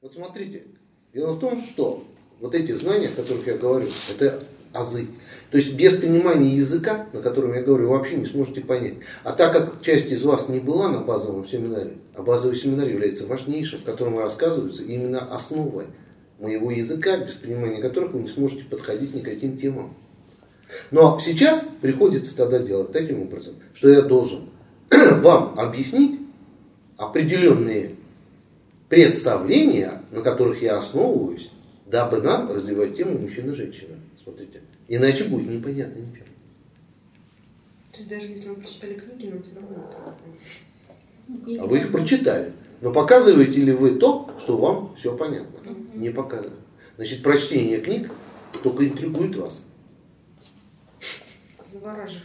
Вот смотрите, дело в том, что вот эти знания, о которых я говорю, это азы. То есть без понимания языка, на котором я говорю, вы вообще не сможете понять. А так как часть из вас не была на базовом семинаре, а базовый семинар является важнейшим, в котором рассказываются именно основы моего языка, без понимания которых вы не сможете подходить никаким темам. Но сейчас приходится тогда делать таким образом, что я должен вам объяснить определенные представления, на которых я основываюсь, дабы нам развивать тему мужчина-женщина. Смотрите. Иначе будет непонятно ничего. То есть даже если мы прочитали книги, нам все равно это А вы их прочитали. Но показываете ли вы то, что вам все понятно? Угу. Не показывают. Значит, прочтение книг только интригует вас. Завораживает.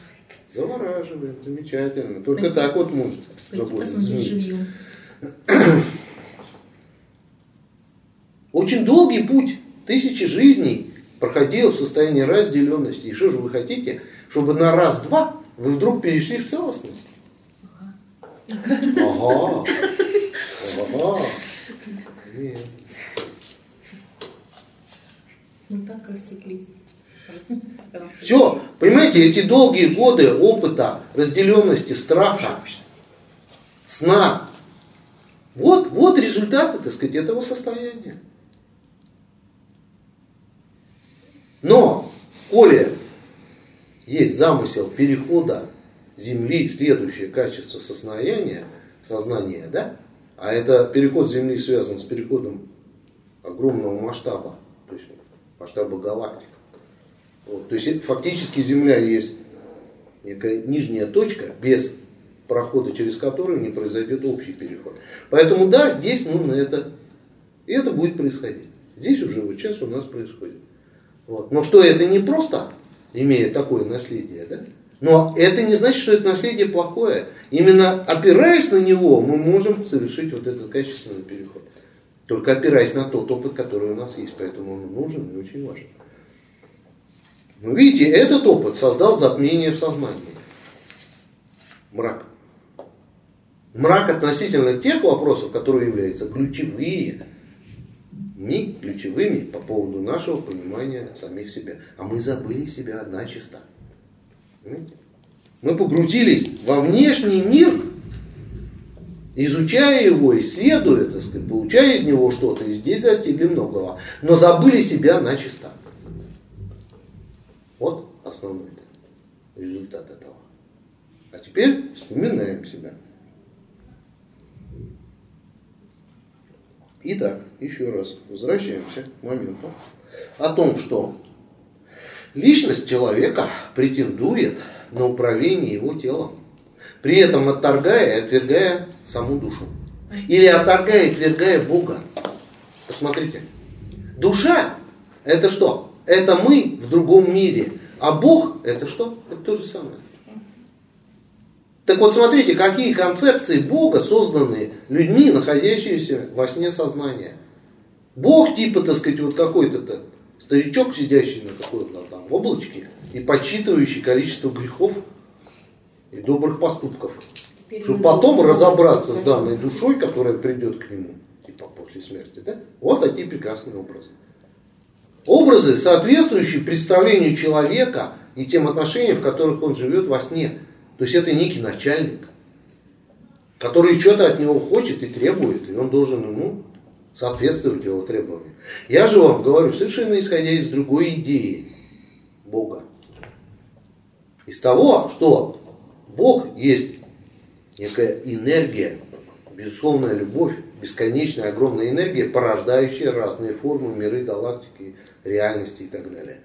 Завораживает, замечательно. Только Пойди, так вот может. живьем. Очень долгий путь, тысячи жизней проходил в состоянии разделенности. И что же вы хотите, чтобы на раз-два вы вдруг перешли в целостность? Ага. Ага. Нет. Ну так растеклись. Все, понимаете, эти долгие годы опыта разделенности, страха, сна, вот, вот результаты, так сказать, этого состояния. Но, коли есть замысел перехода Земли в следующее качество сознания, сознания, да, а это переход Земли связан с переходом огромного масштаба, то есть масштаба галактик. Вот, то есть фактически Земля есть некая нижняя точка, без прохода через которую не произойдет общий переход. Поэтому да, здесь нужно это, и это будет происходить. Здесь уже вот сейчас у нас происходит. Вот. Но что это не просто, имея такое наследие, да? Но это не значит, что это наследие плохое. Именно опираясь на него, мы можем совершить вот этот качественный переход. Только опираясь на тот опыт, который у нас есть. Поэтому он нужен и очень важен. Но видите, этот опыт создал затмение в сознании. Мрак. Мрак относительно тех вопросов, которые являются ключевые ми ключевыми по поводу нашего понимания самих себя. А мы забыли себя начисто. Понимаете? Мы погрузились во внешний мир, изучая его, исследуя, так сказать, получая из него что-то, и здесь достигли многого, но забыли себя начисто. Вот основной результат этого. А теперь вспоминаем себя. Итак, еще раз возвращаемся к моменту о том, что личность человека претендует на управление его телом, при этом отторгая и отвергая саму душу. Или отторгая и отвергая Бога. Посмотрите. Душа – это что? Это мы в другом мире. А Бог – это что? Это то же самое. Так вот, смотрите, какие концепции Бога созданы людьми, находящимися во сне сознания. Бог типа, так сказать, вот какой-то старичок, сидящий на какой-то там облачке и подсчитывающий количество грехов и добрых поступков. Теперь чтобы потом разобраться с данной душой, которая придет к нему, типа после смерти. Да? Вот такие прекрасные образы. Образы, соответствующие представлению человека и тем отношениям, в которых он живет во сне. То есть это некий начальник, который что-то от него хочет и требует, и он должен ему соответствовать его требованиям. Я же вам говорю, совершенно исходя из другой идеи Бога. Из того, что Бог есть некая энергия, безусловная любовь, бесконечная огромная энергия, порождающая разные формы, миры, галактики, реальности и так далее.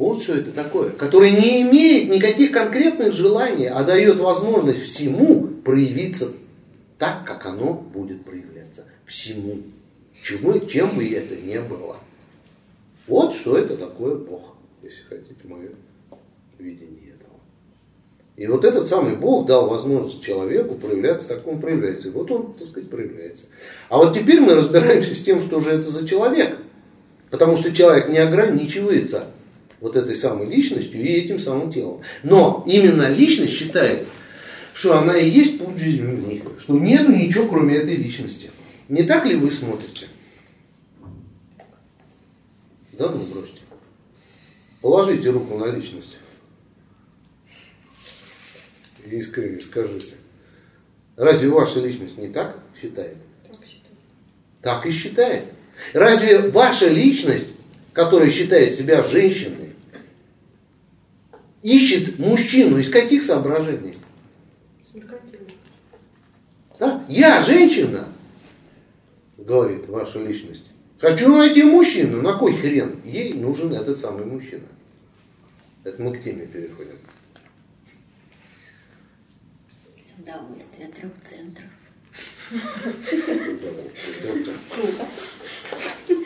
Вот что это такое, который не имеет никаких конкретных желаний, а дает возможность всему проявиться так, как оно будет проявляться. Всему. Чему, чем бы это ни было. Вот что это такое Бог, если хотите, мое видение этого. И вот этот самый Бог дал возможность человеку проявляться так, как он проявляется. И вот он, так сказать, проявляется. А вот теперь мы разбираемся с тем, что же это за человек. Потому что человек не ограничивается вот этой самой личностью и этим самым телом. Но именно личность считает, что она и есть путь Земли, что нету ничего, кроме этой личности. Не так ли вы смотрите? Да, ну бросьте. Положите руку на личность. И искренне скажите. Разве ваша личность не так считает? Так считаю. Так и считает. Разве ваша личность, которая считает себя женщиной, ищет мужчину из каких соображений? Да? Я женщина, говорит ваша личность. Хочу найти мужчину. На кой хрен? Ей нужен этот самый мужчина. Это мы к теме переходим. Удовольствие трех центров.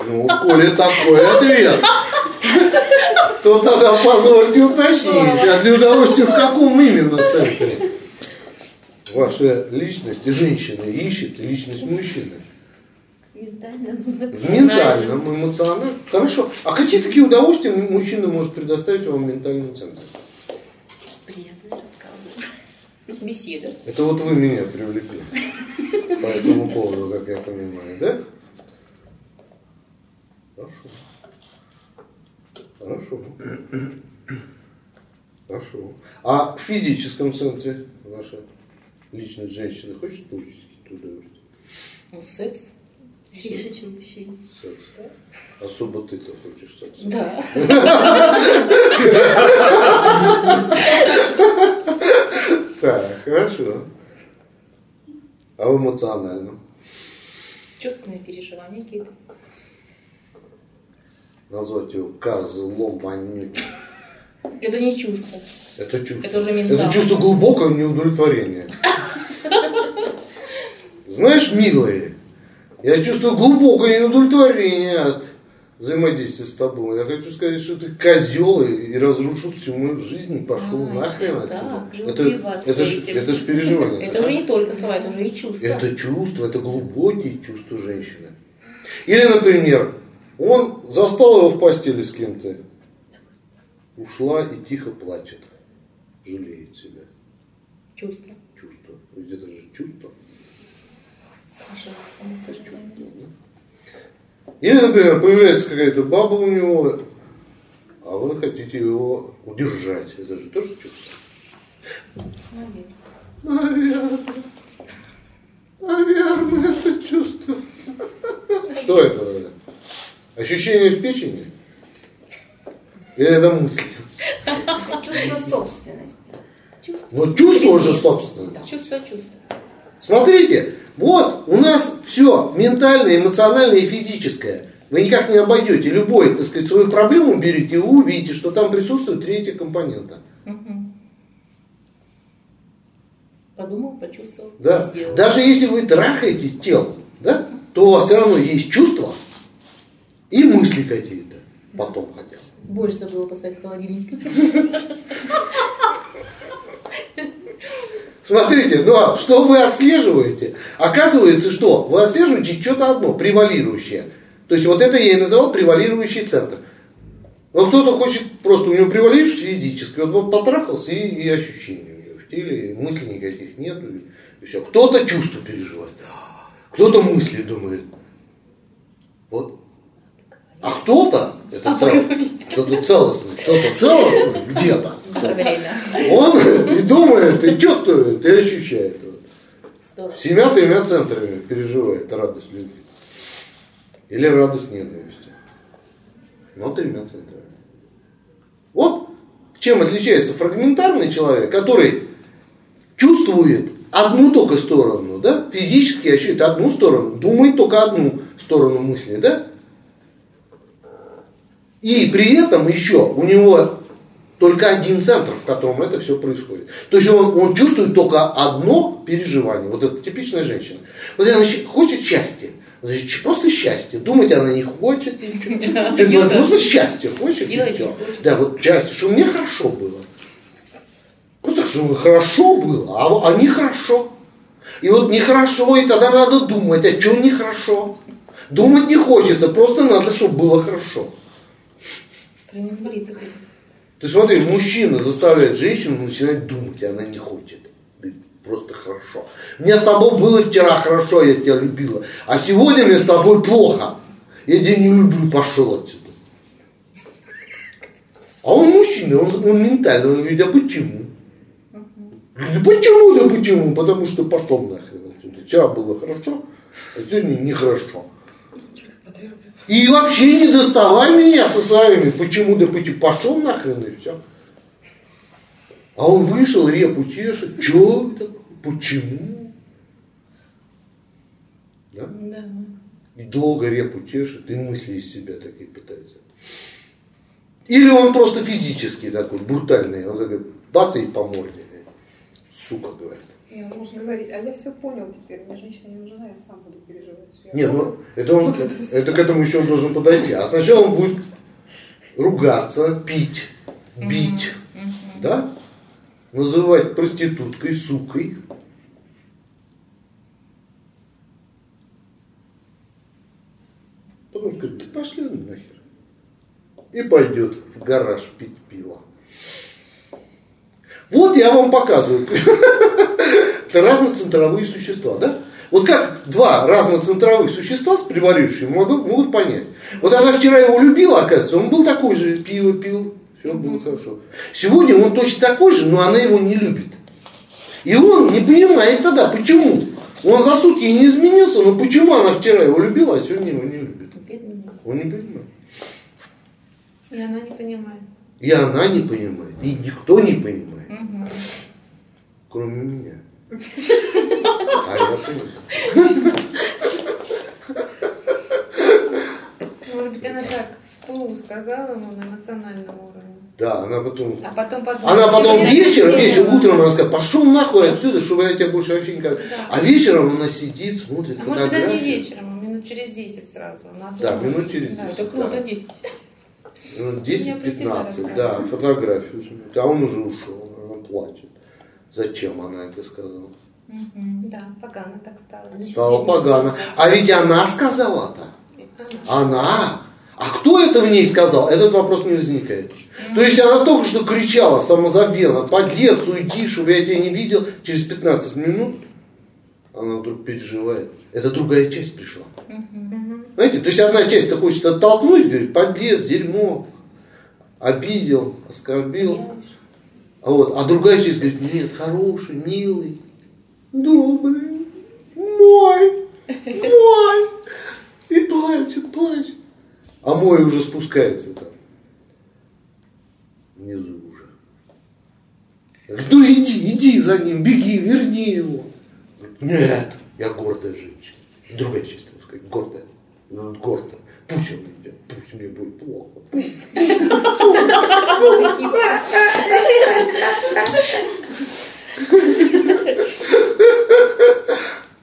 Ну, коли такой ответ, то тогда позвольте уточнить, а для удовольствия в каком именно центре? Ваша личность женщина ищет личность мужчины. В ментальном, эмоциональном. Хорошо. А какие такие удовольствия мужчина может предоставить вам в ментальном центре? Разговор. Беседа. Это вот вы меня привлекли по этому поводу, как я понимаю, да? Хорошо. Хорошо. Хорошо. А в физическом центре ваша личность женщины хочет получить какие-то удовольствия? Ну, секс. Реже, чем мужчине. Секс. Особо ты-то хочешь секс. Да. Так, хорошо. А в эмоциональном? Чувственные переживания какие-то. Назвать его козлом вонючим. Это не чувство. Это чувство. Это уже ментально. Это чувство глубокого неудовлетворения. Знаешь, милые, я чувствую глубокое неудовлетворение от взаимодействия с тобой. Я хочу сказать, что ты козел и и разрушил всю мою жизнь и пошел А, нахрен отсюда. и Это, это, ж, это ж переживание. Это уже не только слова, это уже и чувства. Это чувство, это глубокие чувства женщины. Или, например, он застал его в постели с кем-то, ушла и тихо плачет, жалеет себя. Чувства. Чувство. Ведь это же чувство. Саша, самосожаление. Или, например, появляется какая-то баба у него, а вы хотите его удержать. Это же тоже чувство. Наверное. Наверное. Это чувство. Что это? Ощущение в печени? Или это мысли? Чувство собственности. Чувство. Но чувство уже собственное. Да, Чувство, чувство. Смотрите, вот у нас все ментальное, эмоциональное и физическое. Вы никак не обойдете. Любой, так сказать, свою проблему берите, и вы увидите, что там присутствует третья компонента. Подумал, почувствовал, Да. сделал. Даже если вы трахаетесь телом, да, то у вас все равно есть чувства и мысли какие-то. Потом хотя бы. Больше забыла поставить в холодильник. Смотрите, ну а что вы отслеживаете? Оказывается, что вы отслеживаете что-то одно, превалирующее. То есть вот это я и называл превалирующий центр. Но кто-то хочет просто, у него превалирующий физически, вот он потрахался и, и ощущения у него в теле, и мыслей никаких нет. И, все. Кто-то чувства переживает, кто-то мысли думает. Вот. А кто-то, это А, цел- кто-то целостный, кто-то целостный где-то. Он и думает, и чувствует, и ощущает. Вот. Семя тремя центрами переживает радость любви. Или радость ненависти. Но тремя центрами. Вот чем отличается фрагментарный человек, который чувствует одну только сторону, да, физически ощущает одну сторону, думает только одну сторону мысли, да, и при этом еще у него только один центр, в котором это все происходит. То есть он, он чувствует только одно переживание. Вот это типичная женщина. Вот она хочет счастья. Значит, просто счастье. Думать она не хочет ничего. Говорит, Просто счастье хочет. и хочет. Да, вот счастье, чтобы мне хорошо было. Просто чтобы хорошо было, а, а нехорошо. И вот нехорошо, и тогда надо думать, о чем нехорошо. Думать не хочется, просто надо, чтобы было хорошо. Прям. Ты смотри, мужчина заставляет женщину начинать думать, и она не хочет. Просто хорошо. Мне с тобой было вчера хорошо, я тебя любила. А сегодня мне с тобой плохо. Я тебя не люблю, пошел отсюда. А он мужчина, он, он ментальный, он говорит, а почему? Да почему, да почему? Потому что пошел нахрен отсюда. Вчера было хорошо, а сегодня нехорошо. И вообще не доставай меня со своими, почему да почему, пошел нахрен и все. А он вышел, репу чешет, что это, почему? Да? Да. И долго репу чешет, и мысли из себя такие пытается. Или он просто физически такой, брутальный, он такой, бац и по морде. Сука, говорит. Не, он может говорить, а я все понял теперь, мне женщина не нужна, я сам буду переживать. Я Не, понял. ну это он, это к этому еще он должен подойти. А сначала он будет ругаться, пить, бить, да? Называть проституткой, сукой. Потом скажет, да пошли нахер. И пойдет в гараж пить пиво. Вот я вам показываю. Это разноцентровые существа, да? Вот как два разноцентровых существа с преварившими могут, могут понять. Вот она вчера его любила, оказывается, он был такой же, пиво пил, все было хорошо. Сегодня он точно такой же, но она его не любит. И он не понимает тогда, почему. Он за сутки не изменился, но почему она вчера его любила, а сегодня его не любит. Он не понимает. И она не понимает. И она не понимает, и никто не понимает, Мгм. кроме меня. А я понимаю. Может быть, она так вслух сказала ему на национальном уровне. Да, она потом... А потом подумала. Она потом «Сегодня вечером, вечером, утром она сказала, пошел нахуй отсюда, чтобы я тебя больше вообще никогда... Да. А вечером она сидит, смотрит А может быть, даже не фотографии. вечером, а минут через 10 сразу. Она Да, минут через Да, 10, это круто, да. 10. Ну, Я про 10-15, себя да, фотографию. А он уже ушел, плачет. Зачем она это сказала? Мгм. Да, погано так стало. Стало погано. А ведь она сказала-то. Она. А кто это в ней сказал? Этот вопрос не возникает. То есть она только что кричала самозабвенно, подлец, уйди, чтобы я тебя не видел. Через 15 минут она вдруг переживает. Это другая часть пришла. Знаете, то есть одна часть-то хочет оттолкнуть, говорит, подлец, дерьмо, обидел, оскорбил. А, вот, а другая часть говорит, нет, хороший, милый, добрый, мой, мой. И плачет, плачет. А мой уже спускается там. Внизу уже. Ну иди, иди за ним, беги, верни его. Нет, я гордая женщина. Другая часть, так сказать, гордая. Ну, гордая. Пусть он пусть мне будет плохо.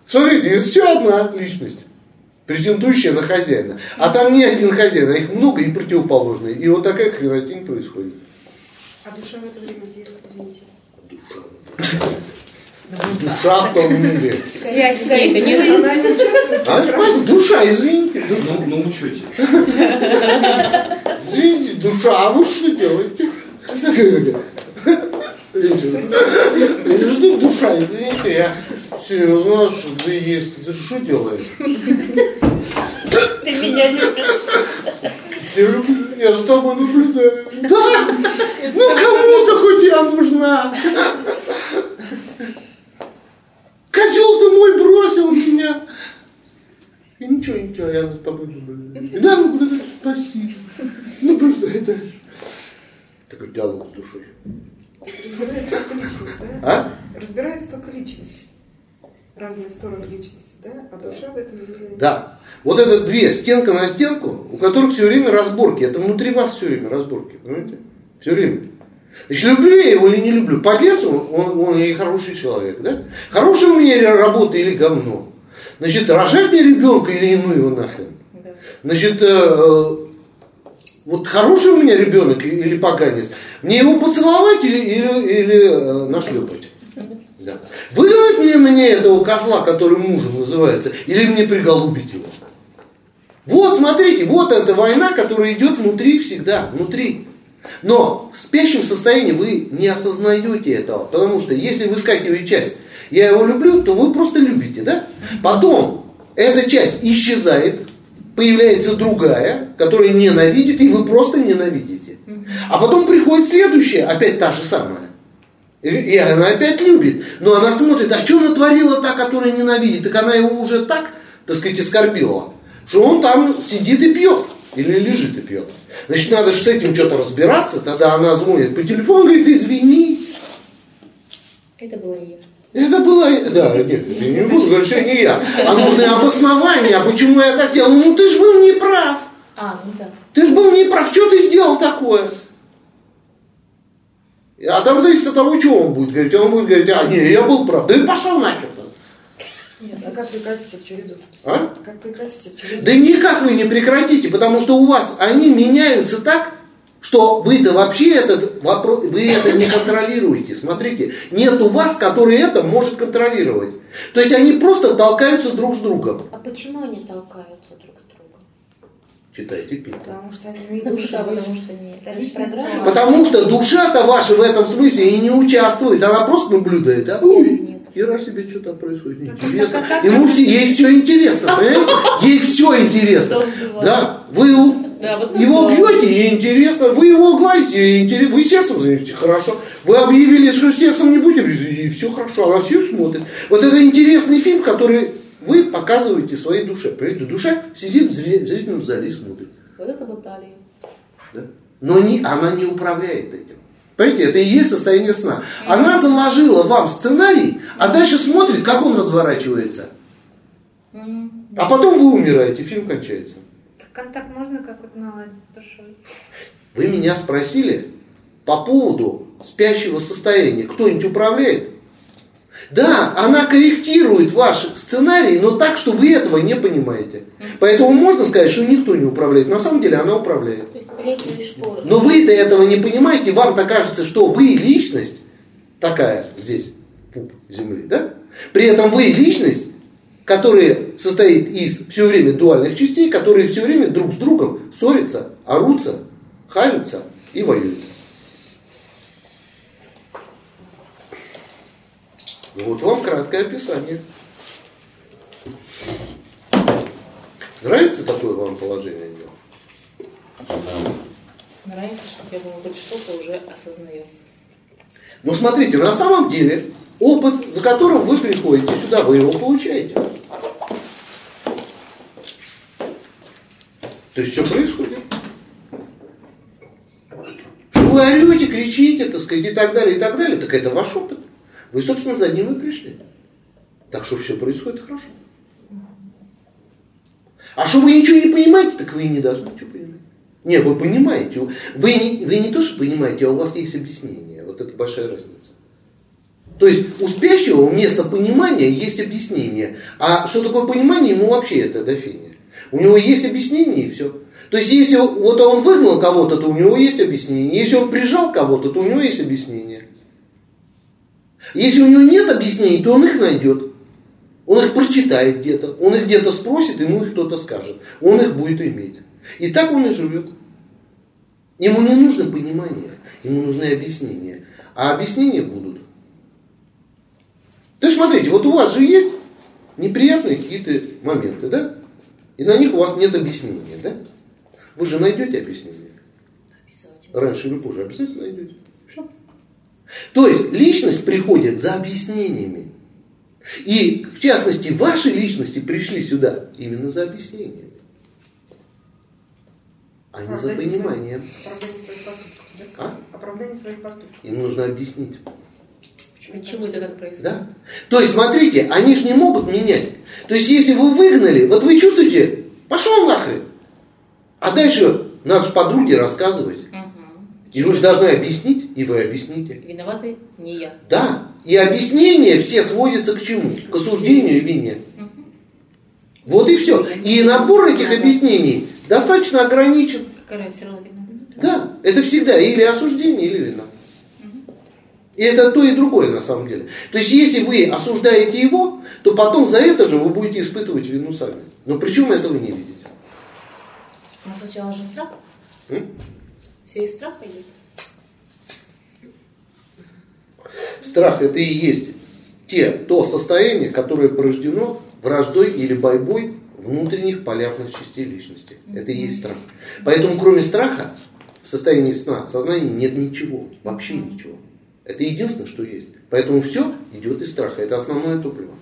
Смотрите, есть еще одна личность, претендующая на хозяина. А там не один хозяин, а их много и противоположные. И вот такая хренотень происходит. А душа в это время где, извините? Душа в том мире. Связи с ней-то нет. А, душа, извините, душа, Ну, на учете. извините, душа, а вы что делаете? Я жду душа, извините, я серьезно, что ты есть, ты что делаешь? Ты меня любишь. Я люблю, я за тобой наблюдаю. Да, ну кому-то хоть я нужна. Козел ты мой бросил меня. И ничего, ничего, я за тобой наблюдаю. Да, наблюдаю, спасибо. Наблюдай дальше. Такой диалог с душой. Разбирается только личность, да? А? Разбирается только личность. Разные стороны личности, да? А душа в этом мире... Да. Вот это две, стенка на стенку, у которых все время разборки. Это внутри вас все время разборки, понимаете? Все время. Значит, люблю я его или не люблю? Подлец он, он, он и хороший человек, да? Хорошая у меня работа или говно? Значит, рожать мне ребенка или ну его нахрен? Значит, э, э, вот хороший у меня ребенок или поганец, мне его поцеловать или, или, или э, нашлепать? Да. Выгнать мне, мне этого козла, который мужем называется, или мне приголубить его? Вот, смотрите, вот эта война, которая идет внутри всегда, внутри. Но в спящем состоянии вы не осознаете этого, потому что если выскакивает часть «я его люблю», то вы просто любите, да? Потом эта часть исчезает, появляется другая, которая ненавидит, и вы просто ненавидите. А потом приходит следующая, опять та же самая. И, она опять любит. Но она смотрит, а что натворила та, которая ненавидит? Так она его уже так, так сказать, оскорбила, что он там сидит и пьет. Или лежит и пьет. Значит, надо же с этим что-то разбираться. Тогда она звонит по телефону, говорит, извини. Это было я. Это было, да, нет, я не буду говорить, что не я. А нужно обоснование, а почему я так сделал? Ну ты же был неправ. А, ну да. Ты же был неправ, что ты сделал такое? А там зависит от того, что он будет говорить. Он будет говорить, а, не, я был прав. Да и пошел нахер. А как прекратить эту череду? А? Как прекратить эту череду? Да никак вы не прекратите, потому что у вас они меняются так, что вы-то вообще этот вопрос, вы это не контролируете. Смотрите, нет у вас, который это может контролировать. То есть они просто толкаются друг с другом. А почему они толкаются друг с другом? Читайте Пита. Потому что они не Потому душа, потому что нет. Это лишь Личность программа. Потому что душа-то ваша в этом смысле и не участвует, она просто наблюдает. А Нет. Хера себе, что там происходит, интересно. Ему все, ей все интересно, понимаете? Ей все интересно. Да, вы его бьете, ей интересно, вы его гладите, ей интересно, вы сексом занимаетесь, хорошо. Вы объявили, что сексом не будете, и все хорошо, она все смотрит. Вот это интересный фильм, который вы показываете своей душе. Понимаете, душа сидит в зрительном зале и смотрит. Вот это баталия. Да? Но не, она не управляет этим. Понимаете, это и есть состояние сна. Она заложила вам сценарий, а дальше смотрит, как он разворачивается. А потом вы умираете, фильм кончается. Контакт можно как-то наладить с душой? Вы меня спросили по поводу спящего состояния. Кто-нибудь управляет? Да, она корректирует ваш сценарий, но так, что вы этого не понимаете. Поэтому можно сказать, что никто не управляет. На самом деле она управляет. Но вы-то этого не понимаете, вам-то кажется, что вы личность такая здесь, пуп земли, да? При этом вы личность, которая состоит из все время дуальных частей, которые все время друг с другом ссорятся, орутся, хаются и воюют. Вот вам краткое описание. Нравится такое вам положение? Нравится, что я думаю, хоть что-то уже осознаю. Но смотрите, на самом деле опыт, за которым вы приходите сюда, вы его получаете. То есть что происходит? Что вы орете, кричите, так сказать, и так далее, и так далее, так это ваш опыт. Вы, собственно, за ним и пришли. Так что все происходит хорошо. А что вы ничего не понимаете, так вы и не должны ничего понимать. Не, вы понимаете. Вы не, вы не то, что понимаете, а у вас есть объяснение. Вот это большая разница. То есть у спящего вместо понимания есть объяснение. А что такое понимание, ему вообще это до. У него есть объяснение и все. То есть если вот он выгнал кого-то, то у него есть объяснение. Если он прижал кого-то, то у него есть объяснение. Если у него нет объяснений, то он их найдет. Он их прочитает где-то, он их где-то спросит, ему их кто-то скажет. Он их будет иметь. И так он и живет. Ему не нужно понимание, ему нужны объяснения. А объяснения будут. То есть смотрите, вот у вас же есть неприятные какие-то моменты, да? И на них у вас нет объяснения, да? Вы же найдете объяснение. Обязательно. Раньше или позже обязательно найдете. Все. То есть личность приходит за объяснениями. И в частности, ваши личности пришли сюда именно за объяснениями. А не за пониманием. Оправдание своих поступков. да? А? Оправдание своих поступков. Им нужно объяснить. Почему это так происходит? Да? То есть, смотрите, они же не могут менять. То есть, если вы выгнали, вот вы чувствуете, пошел нахрен. А дальше надо же подруге рассказывать. Мгм. И вы же должны объяснить, и вы объясните. Виноваты не я. Да, и объяснения все сводятся к чему? К осуждению и вине. Вот и все. И набор этих объяснений достаточно ограничен. Да, это всегда или осуждение, или вина. И это то и другое на самом деле. То есть, если вы осуждаете его, то потом за это же вы будете испытывать вину сами. Но причем этого не видите. Но сначала же страх. М? Все из страха идет? Страх это и есть те, то состояние, которое порождено враждой или борьбой внутренних полярных частей личности. Это и есть страх. Поэтому кроме страха в состоянии сна, сознания нет ничего, вообще ничего. Это единственное, что есть. Поэтому все идет из страха. Это основное топливо.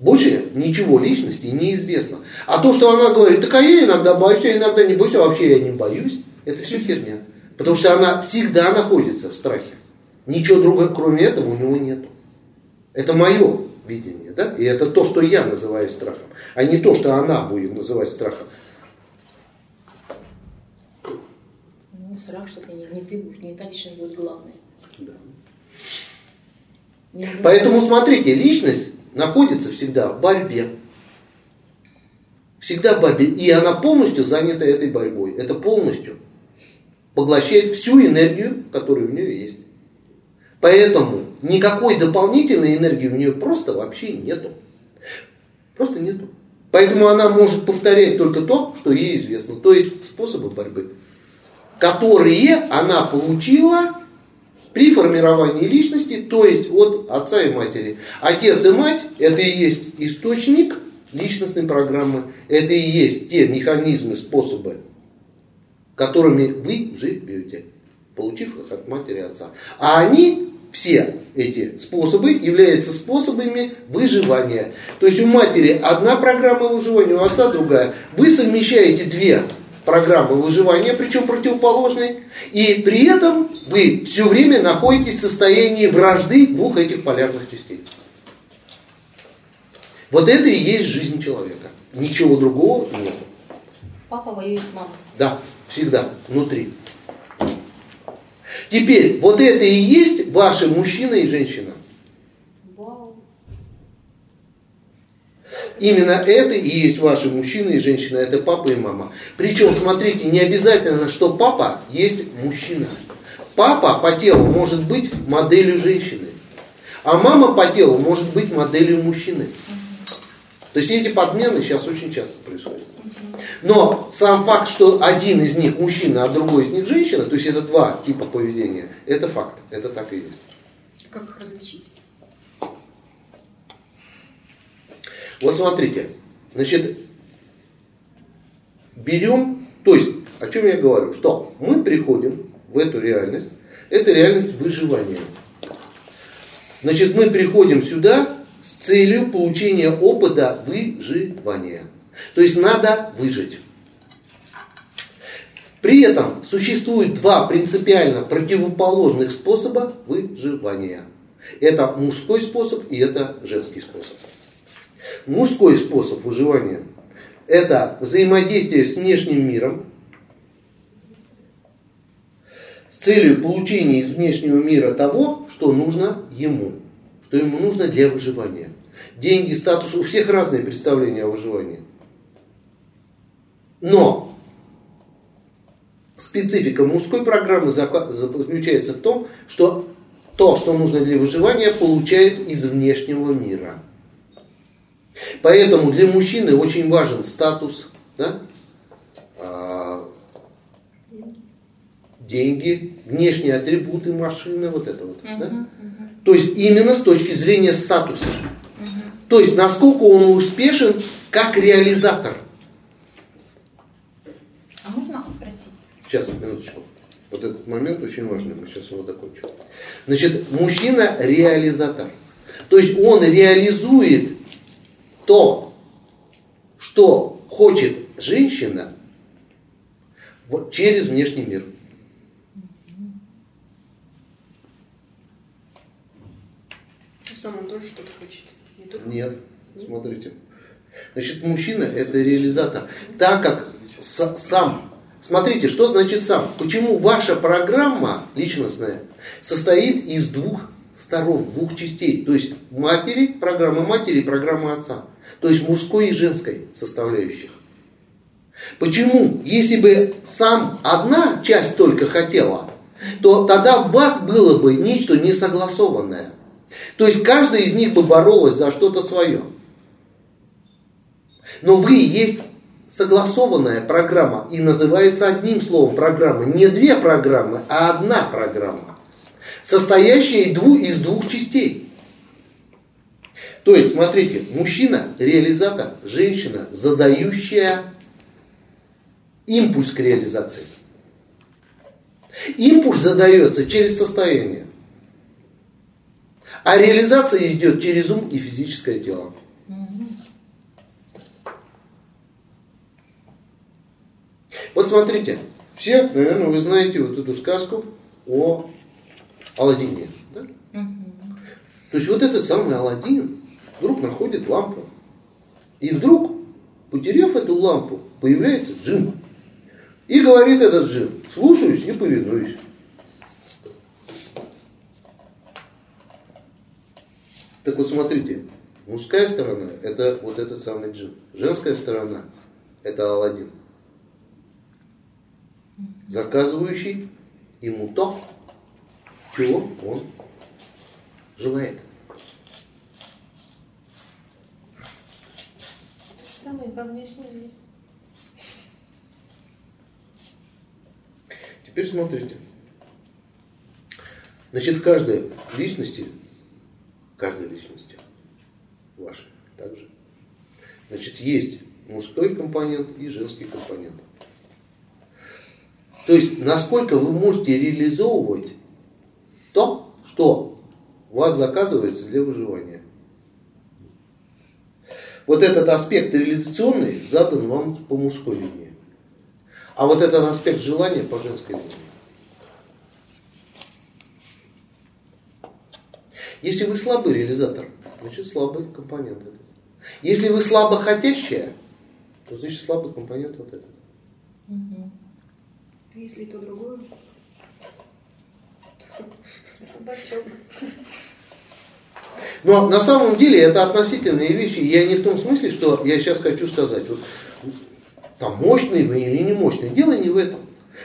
Больше ничего личности неизвестно. А то, что она говорит, так а я иногда боюсь, я иногда не боюсь, а вообще я не боюсь, это все херня. Потому что она всегда находится в страхе. Ничего другого, кроме этого, у него нет. Это мое видение, да? И это то, что я называю страхом, а не то, что она будет называть страхом. Ну, страх, что ты не, не ты будешь, не та личность будет главной. Да. Не Поэтому знать. смотрите, личность находится всегда в борьбе. Всегда в борьбе. И она полностью занята этой борьбой. Это полностью поглощает всю энергию, которая у нее есть. Поэтому никакой дополнительной энергии у нее просто вообще нету. Просто нету. Поэтому она может повторять только то, что ей известно. То есть способы борьбы, которые она получила при формировании личности, то есть от отца и матери. Отец и мать – это и есть источник личностной программы, это и есть те механизмы, способы, которыми вы живете, получив их от матери и отца. А они, все эти способы, являются способами выживания. То есть у матери одна программа выживания, у отца другая. Вы совмещаете две программы выживания, причем противоположные, и при этом вы все время находитесь в состоянии вражды двух этих полярных частей. Вот это и есть жизнь человека. Ничего другого нет. Папа воюет с мамой. Да, всегда, внутри. Теперь, вот это и есть ваши мужчина и женщина. Именно это и есть ваши мужчина и женщина, это папа и мама. Причем, смотрите, не обязательно, что папа есть мужчина. Папа по телу может быть моделью женщины, а мама по телу может быть моделью мужчины. То есть эти подмены сейчас очень часто происходят. Но сам факт, что один из них мужчина, а другой из них женщина, то есть это два типа поведения, это факт, это так и есть. Как их различить? Вот смотрите, значит, берем, то есть, о чем я говорю, что мы приходим в эту реальность, это реальность выживания. Значит, мы приходим сюда с целью получения опыта выживания. То есть надо выжить. При этом существует два принципиально противоположных способа выживания. Это мужской способ и это женский способ. Мужской способ выживания – это взаимодействие с внешним миром с целью получения из внешнего мира того, что нужно ему, что ему нужно для выживания. Деньги, статус, у всех разные представления о выживании. Но специфика мужской программы заключается в том, что то, что нужно для выживания, получают из внешнего мира. Поэтому для мужчины очень важен статус, да? А, деньги, внешние атрибуты машины, вот это вот. Да? То есть именно с точки зрения статуса. То есть насколько он успешен как реализатор. А можно, прости, Сейчас, минуточку. Вот этот момент очень важный, мы сейчас его докончим. Значит, мужчина реализатор. То есть он реализует то, что хочет женщина вот через внешний мир. Сам он тоже что-то хочет. Не только Нет, смотрите. Значит, мужчина это реализатор. Так как с- сам, смотрите, что значит сам. Почему ваша программа личностная состоит из двух сторон, двух частей. То есть матери, программа матери и программа отца. То есть мужской и женской составляющих. Почему? Если бы сам одна часть только хотела, то тогда в вас было бы нечто несогласованное. То есть каждая из них бы боролась за что-то свое. Но вы есть согласованная программа и называется одним словом программа. Не две программы, а одна программа, состоящая из двух частей. То есть, смотрите, мужчина – реализатор, женщина – задающая импульс к реализации. Импульс задается через состояние. А реализация идет через ум и физическое тело. Вот смотрите, все, наверное, вы знаете вот эту сказку о Аладдине. Да? То есть вот этот самый Аладдин вдруг находит лампу. И вдруг, потеряв эту лампу, появляется джин. И говорит этот джин, слушаюсь и повинуюсь. Так вот смотрите, мужская сторона это вот этот самый джин. Женская сторона это Алладин. Заказывающий ему то, чего он желает. То же самое во внешнем мире. Теперь смотрите. Значит, в каждой личности, каждой личности вашей также, значит, есть мужской компонент и женский компонент. То есть, насколько вы можете реализовывать то, что у вас заказывается для выживания. Вот этот аспект реализационный задан вам по мужской линии. А вот этот аспект желания по женской линии. Если вы слабый реализатор, значит слабый компонент этот. Если вы слабо хотящая, то значит слабый компонент вот этот. А если то другое? Слабачок. Но на самом деле это относительные вещи. Я не в том смысле, что я сейчас хочу сказать. Вот там мощный вы или не мощный. Дело не в этом.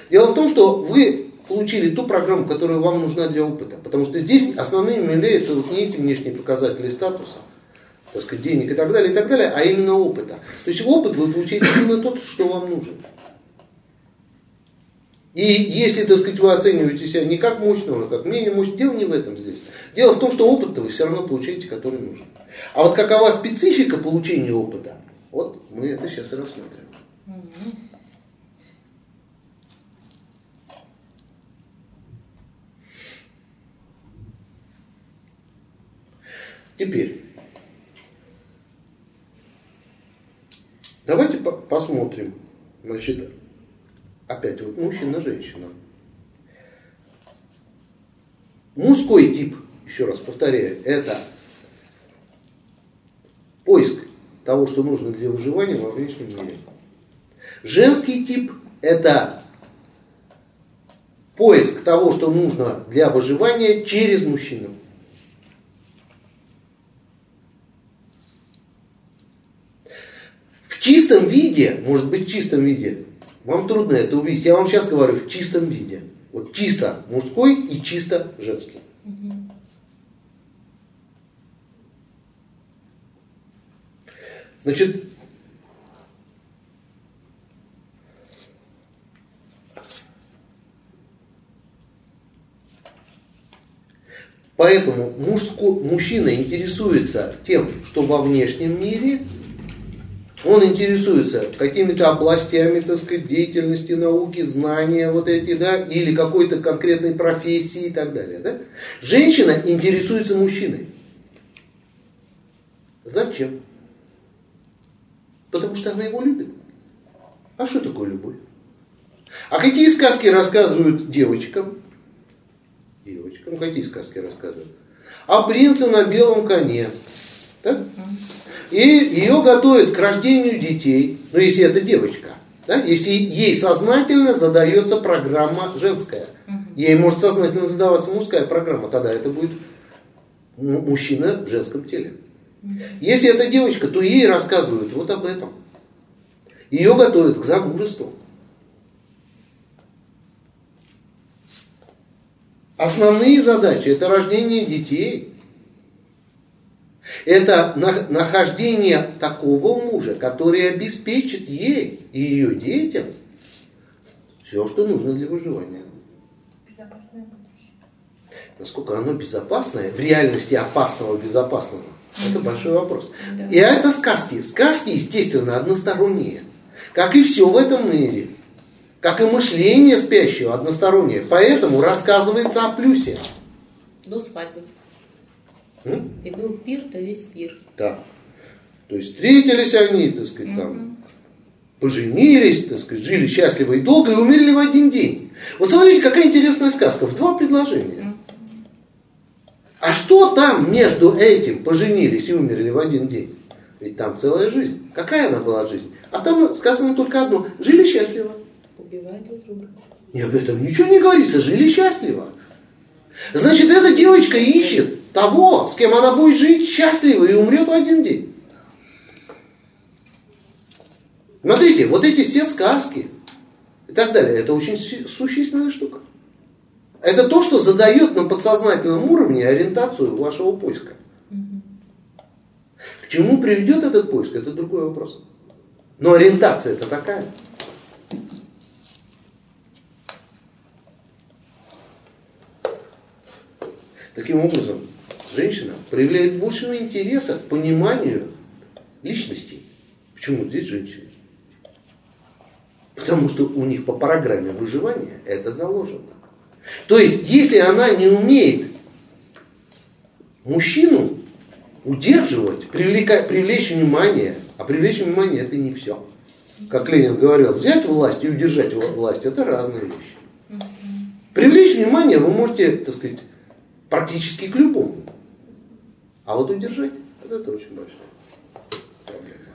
Дело в том, что вы получили ту программу, которая вам нужна для опыта. Потому что здесь основным является вот не эти внешние показатели статуса, так сказать, денег и так далее, и так далее, а именно опыта. То есть опыт вы получаете именно тот, что вам нужен. И если, так сказать, вы оцениваете себя не как мощного, а как менее мощного, дело не в этом здесь. Дело в том, что опыт-то вы все равно получаете, который нужен. А вот какова специфика получения опыта, вот мы это сейчас и рассмотрим. Теперь, давайте по посмотрим, значит, опять вот мужчина-женщина. Мужской тип, еще раз повторяю, это поиск того, что нужно для выживания во внешнем мире. Женский тип – это поиск того, что нужно для выживания через мужчину. Чистом виде, может быть в чистом виде, вам трудно это увидеть. Я вам сейчас говорю в чистом виде. Вот чисто мужской и чисто женский. Значит, Поэтому мужско, мужчина интересуется тем, что во внешнем мире, он интересуется какими-то областями, так сказать, деятельности, науки, знания вот эти, да, или какой-то конкретной профессии и так далее, да. Женщина интересуется мужчиной. Зачем? Потому что она его любит. А что такое любовь? А какие сказки рассказывают девочкам? девочкам. Какие сказки рассказывают? О принце на белом коне. Да? И ее готовят к рождению детей, ну если это девочка. Да? Если ей сознательно задается программа женская. Ей может сознательно задаваться мужская программа, тогда это будет мужчина в женском теле. Если это девочка, то ей рассказывают вот об этом. Ее готовят к замужеству. Основные задачи – это рождение детей. Это на- нахождение такого мужа, который обеспечит ей и ее детям все, что нужно для выживания. Безопасное будущее. Насколько оно безопасное, в реальности опасного безопасного, это большой вопрос. Да. И это сказки. Сказки, естественно, односторонние. Как и все в этом мире. Как и мышление спящего одностороннее. Поэтому рассказывается о плюсе. До свадьбы. М? И был пир, то весь пир. Да. То есть встретились они, так сказать, там, поженились, так сказать, жили счастливо и долго и умерли в один день. Вот смотрите, какая интересная сказка. В два предложения. А что там между этим поженились и умерли в один день? Ведь там целая жизнь. Какая она была жизнь? А там сказано только одно. Жили счастливо. Убивают друг друга. И об этом ничего не говорится. Жили счастливо. Значит, эта девочка ищет того, с кем она будет жить счастливо и умрет в один день. Смотрите, вот эти все сказки и так далее, это очень су- существенная штука. Это то, что задает на подсознательном уровне ориентацию вашего поиска. К чему приведет этот поиск, это другой вопрос. Но ориентация это такая. Таким образом, женщина проявляет большего интереса к пониманию личностей. Почему здесь женщины? Потому что у них по программе выживания это заложено. То есть, если она не умеет мужчину удерживать, привлека- привлечь внимание, а привлечь внимание это не все. Как Ленин говорил, взять власть и удержать вла- власть это разные вещи. Привлечь внимание вы можете, так сказать, практически к любому. А вот удержать, вот это очень большая проблема.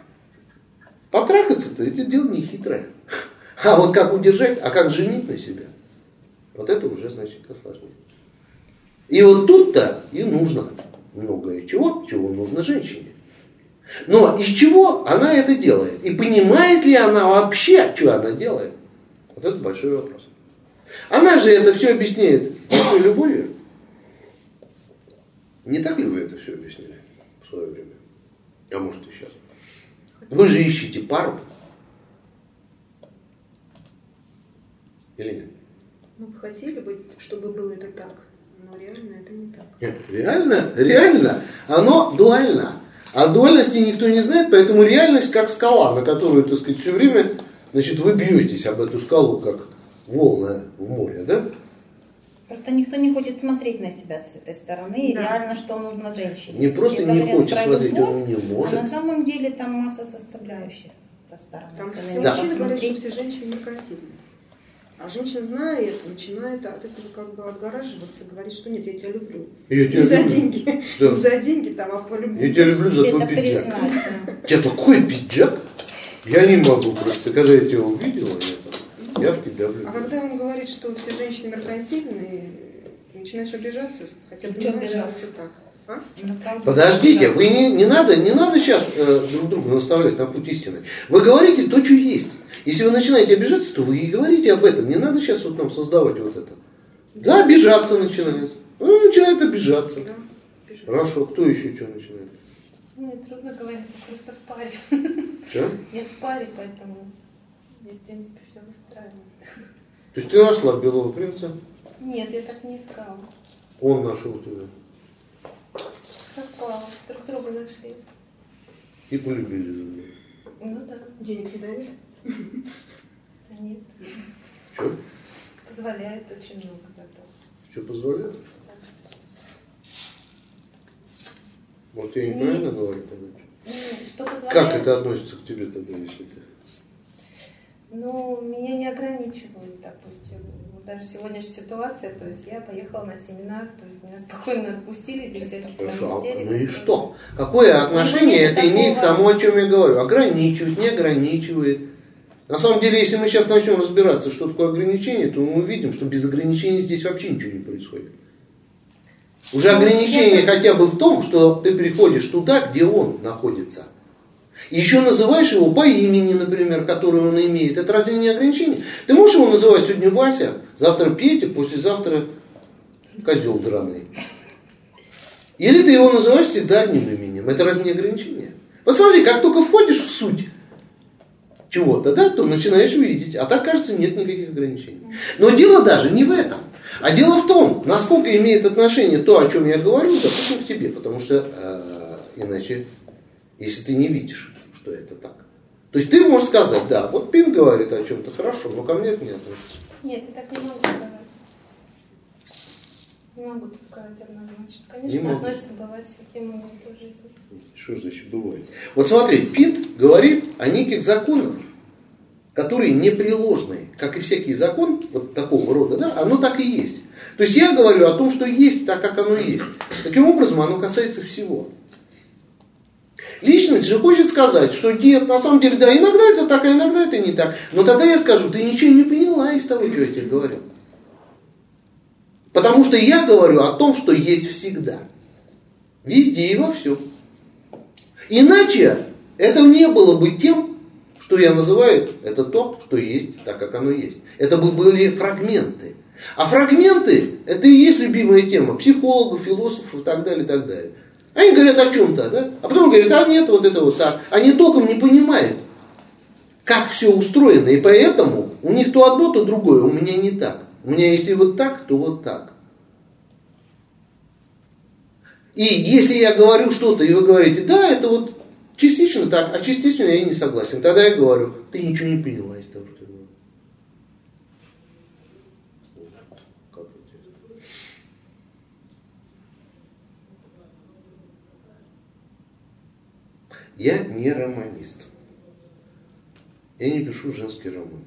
Потрахаться-то это дело не хитрое. А вот как удержать, а как женить на себя, вот это уже значительно сложнее. И вот тут-то и нужно многое чего, чего нужно женщине. Но из чего она это делает? И понимает ли она вообще, что она делает? Вот это большой вопрос. Она же это все объясняет любовью. Не так ли вы это все объяснили в свое время? А может и сейчас. Вы же ищете пару. Или нет? Ну, хотели бы, чтобы было это так, но реально это не так. Нет, реально, реально, оно дуально. А дуальности никто не знает, поэтому реальность как скала, на которую, так сказать, все время, значит, вы бьетесь об эту скалу, как волны в море, да? Просто никто не хочет смотреть на себя с этой стороны, и Да. реально, что нужно женщине. Не просто Все не говорят хочет смотреть, любовь, он не А может. на самом деле там масса составляющих со стороны. Там все Да. мужчины говорят, что все женщины меркантильны. А женщина, зная это, начинает от этого как бы отгораживаться, говорит, что нет, я тебя люблю. Я Не тебя за люблю. деньги, Да. не за деньги там, а по любви. Я тебя люблю за твой это пиджак. признать, да. У тебя такой пиджак, я не могу просто. Когда я тебя увидела, я, я в тебя А влюблен. когда он говорит, что все женщины меркантильные, начинаешь обижаться, хотя Ну, понимаешь, что обижаться? так. А? Подождите, вы не, не надо, не надо сейчас э, друг друга наставлять на путь истины. Вы говорите то, что есть. Если вы начинаете обижаться, то вы и говорите об этом. Не надо сейчас вот нам создавать вот это. Да, обижаться начинает. Ну, начинает обижаться. Да, обижаться. Хорошо, кто еще что начинает? Мне трудно говорить, я просто в паре. Что? Я в паре, поэтому мне, в принципе, все устраивает. То есть ты нашла белого принца, Нет, я так не искала. он нашел тебя. Совпало. Друг друга нашли. И полюбили друг друга. Ну да. Денег не дают? Да нет. Что? Позволяет очень много зато. Что позволяет? Может, я неправильно говорю тогда? Что позволяет? Как это относится к тебе тогда, если ты? Ну, меня не ограничивают, допустим. Даже сегодняшняя ситуация, то есть я поехала на семинар, то есть меня спокойно отпустили без всяких там Хорошо, истерик. ну и что? Какое отношение нет это такого. имеет к тому, о чем я говорю? Ограничивает, не ограничивает. На самом деле, если мы сейчас начнем разбираться, что такое ограничение, то мы увидим, что без ограничений здесь вообще ничего не происходит. Уже Ну, ограничение хотя бы в том, что ты приходишь туда, где он находится. Еще называешь его по имени, например, которое он имеет. Это разве не ограничение? Ты можешь его называть сегодня Вася, завтра Петя, послезавтра козел драный. Или ты его называешь всегда одним именем. Это разве не ограничение? Вот смотри, как только входишь в суть чего-то, да, то начинаешь видеть. А так, кажется, нет никаких ограничений. Но дело даже не в этом. А дело в том, насколько имеет отношение то, о чем я говорю, допустим, к тебе. Потому что э, иначе, если ты не видишь, что это так. То есть ты можешь сказать, да, вот Пин говорит о чем-то хорошо, но ко мне это не относится. Нет, я так не могу сказать. Не могу так сказать однозначно. Конечно, Не относится, бывают всякие моменты в жизни. Что же значит бывает? Вот смотри, Пинт говорит о неких законах, которые непреложные, как и всякий закон вот такого рода, да, оно так и есть. То есть я говорю о том, что есть так, как оно есть. Таким образом, оно касается всего. Личность же хочет сказать, что нет, на самом деле, да, иногда это так, а иногда это не так. Но тогда я скажу, ты ничего не поняла из того, что я тебе говорил. Потому что я говорю о том, что есть всегда. Везде и во всем. Иначе это не было бы тем, что я называю, это то, что есть, так как оно есть. Это бы были фрагменты. А фрагменты, это и есть любимая тема психологов, философов и так далее, и так далее. Они говорят о чем-то, да? А потом говорят, а нет, вот это вот так. Они толком не понимают, как все устроено. И поэтому у них то одно, то другое. У меня не так. У меня если вот так, то вот так. И если я говорю что-то, и вы говорите, да, это вот частично так, а частично я не согласен, тогда я говорю, ты ничего не поняла из того, что я говорю. Как интересно. Я не романист. Я не пишу женские романы.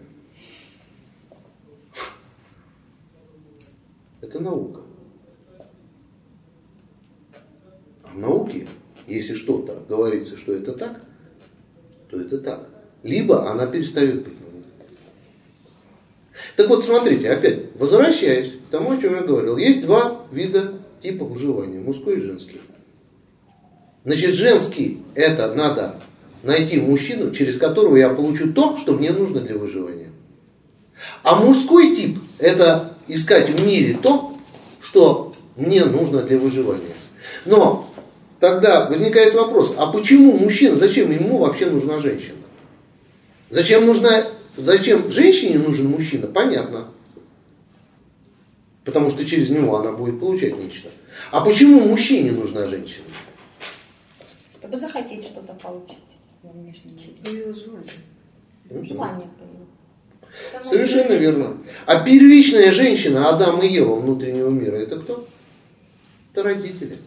Это наука. А в науке, если что-то говорится, что это так, то это так. Либо она перестает быть наукой. Так вот, смотрите, опять, возвращаясь к тому, о чем я говорил. Есть два вида типа выживания, мужской и женский. Значит, женский – это надо найти мужчину, через которого я получу то, что мне нужно для выживания. А мужской тип – это искать в мире то, что мне нужно для выживания. Но тогда возникает вопрос, а почему мужчина, зачем ему вообще нужна женщина? Зачем нужна, зачем женщине нужен мужчина? Понятно. Потому что через него она будет получать нечто. А почему мужчине нужна женщина? Чтобы захотеть что-то получить во внешнем мире. Появилось желание. Желание появилось. Совершенно собой. верно. А первичная женщина, Адам и Ева внутреннего мира, это кто? Это родители.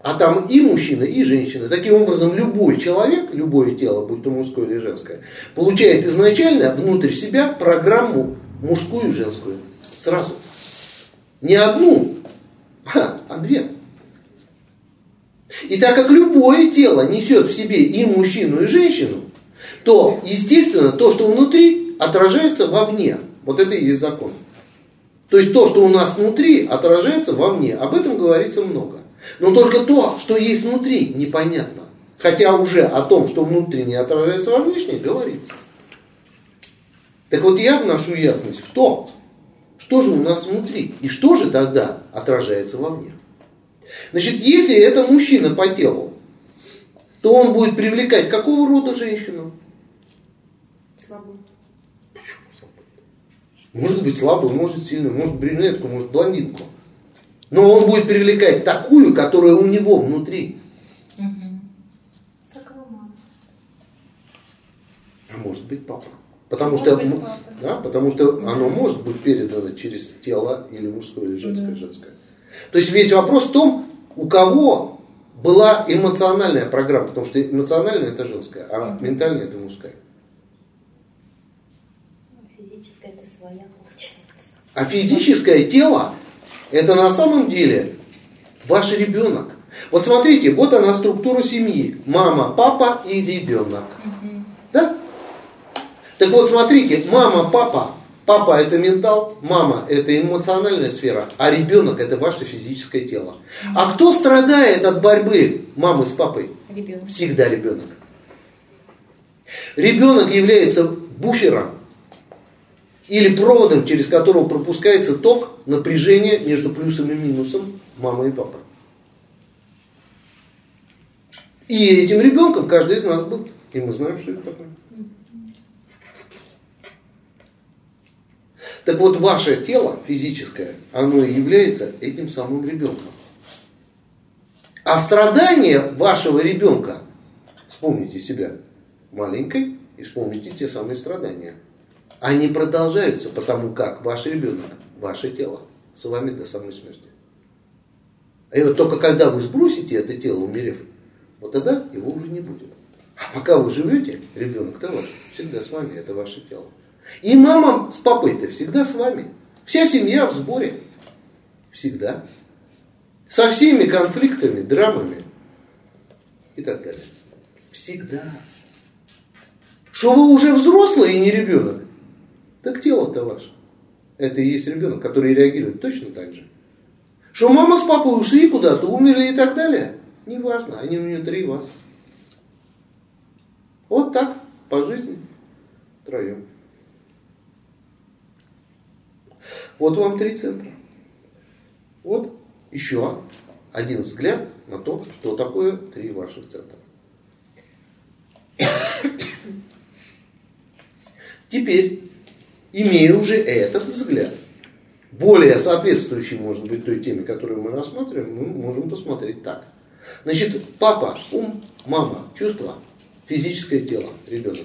А там и мужчина, и женщина. Таким образом, любой человек, любое тело, будь то мужское или женское, получает изначально внутрь себя программу мужскую и женскую. Сразу. Не одну, а, а две. И так как любое тело несет в себе и мужчину, и женщину, то, естественно, то, что внутри, отражается вовне. Вот это и есть закон. То есть то, что у нас внутри, отражается вовне. Об этом говорится много. Но только то, что есть внутри, непонятно. Хотя уже о том, что внутреннее отражается во внешнее, говорится. Так вот я вношу ясность в том, что же у нас внутри и что же тогда отражается вовне. Значит, если это мужчина по телу, то он будет привлекать какого рода женщину? Слабо. Почему слабый? Может быть слабый, может сильный, может брюнетку, может блондинку. Но он будет привлекать такую, которая у него внутри. Мама. А может быть папа. Потому Может что, быть, папа. да, потому что оно может быть передано через тело или мужское, или женское, женское. То есть весь вопрос в том, у кого была эмоциональная программа, потому что эмоциональная это женская, а ментальная это мужская. Физическая это своя получается. А физическое тело это на самом деле ваш ребенок. Вот смотрите, вот она структура семьи. Мама, папа и ребенок. Да? Так вот, смотрите, мама, папа. Папа это ментал, мама это эмоциональная сфера, а ребенок это ваше физическое тело. А кто страдает от борьбы мамы с папой? Ребенок. Всегда ребенок. Ребенок является буфером или проводом, через которого пропускается ток напряжения между плюсом и минусом мамы и папы. И этим ребенком каждый из нас был. И мы знаем, что это такое. Так вот, ваше тело физическое, оно и является этим самым ребенком. А страдания вашего ребенка, вспомните себя маленькой и вспомните те самые страдания. Они продолжаются, потому как ваш ребенок, ваше тело с вами до самой смерти. И вот только когда вы сбросите это тело, умерев, вот тогда его уже не будет. А пока вы живете, ребенок-то ваш, всегда с вами, это ваше тело. И мама с папой-то всегда с вами. Вся семья в сборе. Всегда. Со всеми конфликтами, драмами и так далее. Всегда. Что вы уже взрослый и не ребенок, так тело-то ваше. Это и есть ребенок, который реагирует точно так же. Что мама с папой ушли куда-то, умерли и так далее. Неважно, они внутри вас. Вот так, по жизни, втроем. Вот вам три центра. Вот еще один взгляд на то, что такое три ваших центра. Теперь, имея уже этот взгляд, более соответствующий, может быть, той теме, которую мы рассматриваем, мы можем посмотреть так. Значит, папа, ум, мама, чувства, физическое тело, ребенок.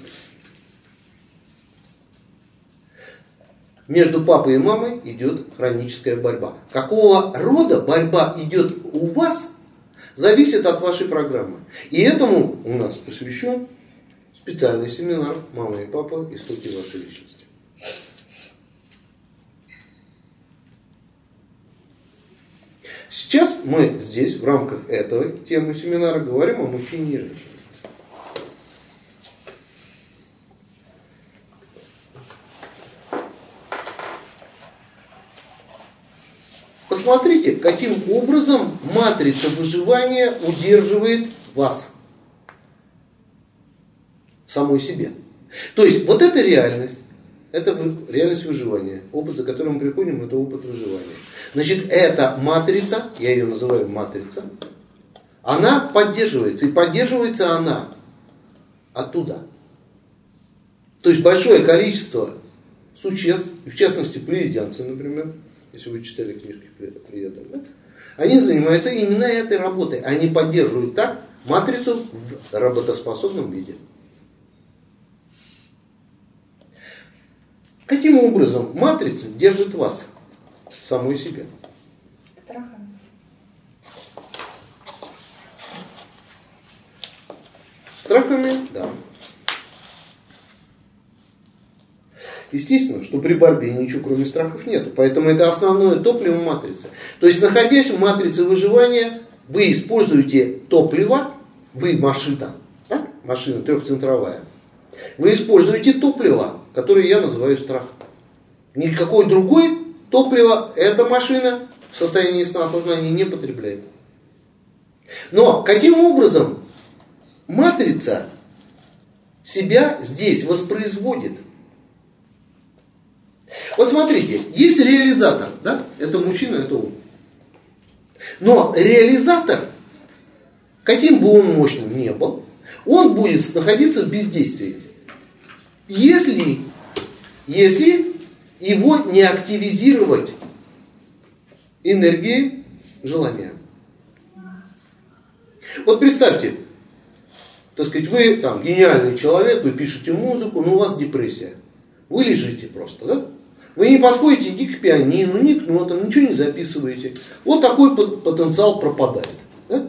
Между папой и мамой идет хроническая борьба. Какого рода борьба идет у вас, зависит от вашей программы. И этому у нас посвящен специальный семинар «Мама и папа. Истоки вашей личности». Сейчас мы здесь, в рамках этой темы семинара, говорим о мужчине и женщине. Посмотрите, каким образом матрица выживания удерживает вас самой себе. То есть вот эта реальность, это реальность выживания. Опыт, за которым мы приходим, это опыт выживания. Значит, эта матрица, я ее называю матрица, она поддерживается. И поддерживается она оттуда. То есть большое количество существ, в частности плеядянцы, например, если вы читали книжки Фриеда, да? они занимаются именно этой работой. Они поддерживают так матрицу в работоспособном виде. Каким образом матрица держит вас, самую себя? Страхами. Страхами, да. Естественно, что при борьбе ничего кроме страхов нету. Поэтому это основное топливо матрицы. То есть, находясь в матрице выживания, вы используете топливо, вы машина, да? машина трехцентровая, вы используете топливо, которое я называю страх. Никакой другой топливо эта машина в состоянии сна сознания не потребляет. Но каким образом матрица себя здесь воспроизводит – вот смотрите, есть реализатор, да? Это мужчина, это он. Но реализатор, каким бы он мощным ни был, он будет находиться в бездействии. Если, если его не активизировать энергией желания. Вот представьте, так сказать, вы там гениальный человек, вы пишете музыку, но у вас депрессия. Вы лежите просто, да? Вы не подходите ни к пианину, ни к нотам, ничего не записываете. Вот такой потенциал пропадает. Да?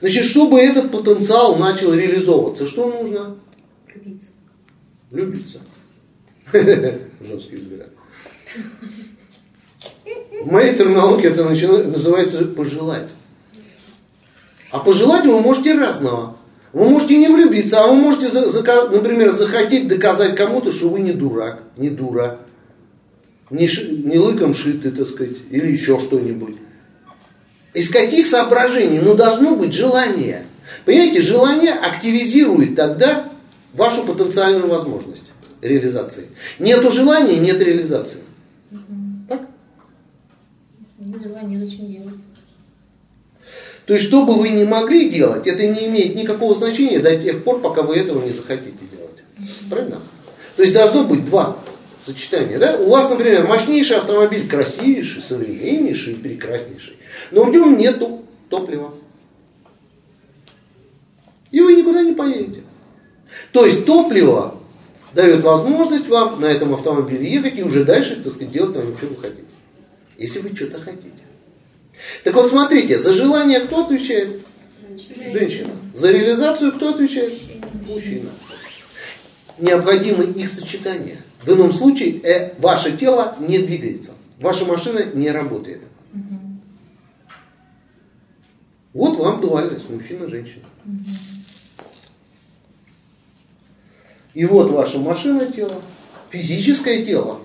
Значит, чтобы этот потенциал начал реализовываться, что нужно? Любиться. Любиться. Женский взгляд. В моей терминологии это называется пожелать. А пожелать вы можете разного. Вы можете не влюбиться, а вы можете, например, захотеть доказать кому-то, что вы не дурак, не дура не, ши, не лыком шиты, так сказать, или еще что-нибудь. Из каких соображений? Ну, должно быть желание. Понимаете, желание активизирует тогда вашу потенциальную возможность реализации. Нету желания, нет реализации. Угу. Так? Нет желания, зачем делать? То есть, что бы вы ни могли делать, это не имеет никакого значения до тех пор, пока вы этого не захотите делать. Правильно? То есть, должно быть два сочетания. Да? У вас, например, мощнейший автомобиль, красивейший, современнейший прекраснейший, но в нем нету топлива. И вы никуда не поедете. То есть топливо дает возможность вам на этом автомобиле ехать и уже дальше, так сказать, делать там, что вы хотите. Если вы что-то хотите. Так вот, смотрите, за желание кто отвечает? Женщина. За реализацию кто отвечает? Мужчина. Необходимо их сочетание. В ином случае э, ваше тело не двигается. Ваша машина не работает. Вот вам дуальность мужчина-женщина. И вот ваша машина тело, физическое тело.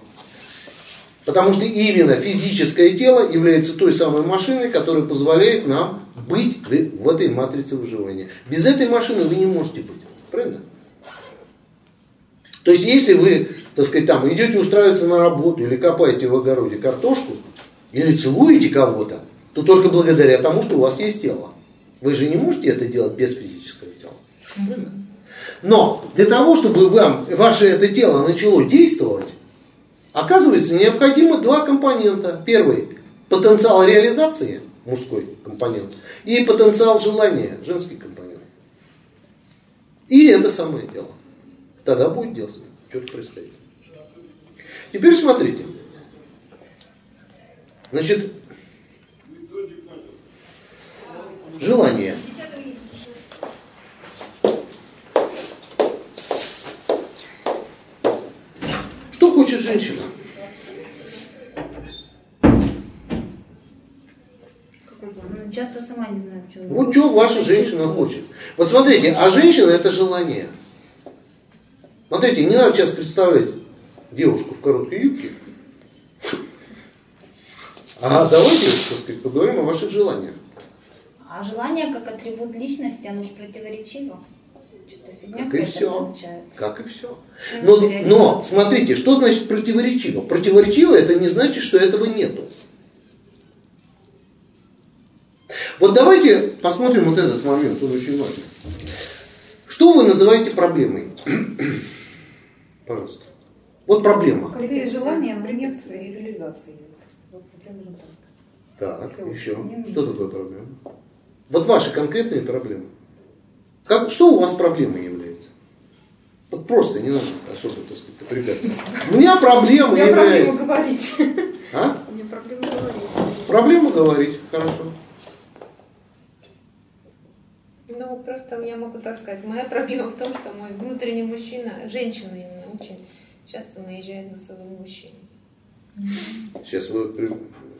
Потому что именно физическое тело является той самой машиной, которая позволяет нам быть в этой матрице выживания. Без этой машины вы не можете быть. Правильно? То есть, если вы, так сказать, там идете устраиваться на работу или копаете в огороде картошку, или целуете кого-то, то только благодаря тому, что у вас есть тело. Вы же не можете это делать без физического тела. Но для того, чтобы вам, ваше это тело начало действовать, оказывается, необходимо два компонента. Первый – потенциал реализации, мужской компонент, и потенциал желания, женский компонент. И это самое дело. Тогда будет дело, что-то происходит. Теперь смотрите. Значит, желание. Что хочет женщина? Ну, часто сама не знаю, чего. Вот что ваша женщина хочет. Вот смотрите, а женщина это желание. Смотрите, не надо сейчас представлять девушку в короткой юбке. А давайте, так сказать, поговорим о ваших желаниях. А желание как атрибут личности, оно же противоречиво. Как и все. получается. Как и все. Ну, Но, но, смотрите, что значит противоречиво? Противоречиво это не значит, что этого нету. Вот давайте посмотрим вот этот момент, он очень важный. Что вы называете проблемой? Пожалуйста. Вот проблема. Желание, но нет и реализации. Вот проблема же так. Если еще. Что такое проблема? Вот ваши конкретные проблемы. Как, что у вас проблемой является? Вот просто не надо особо, так сказать, напрягаться. У меня проблема У меня проблема является. говорить. А? У меня проблема говорить. Проблема говорить, хорошо. Ну, просто я могу так сказать. Моя проблема в том, что мой внутренний мужчина, женщина именно, очень часто наезжает на своего мужчину. Сейчас, вы,